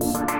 Música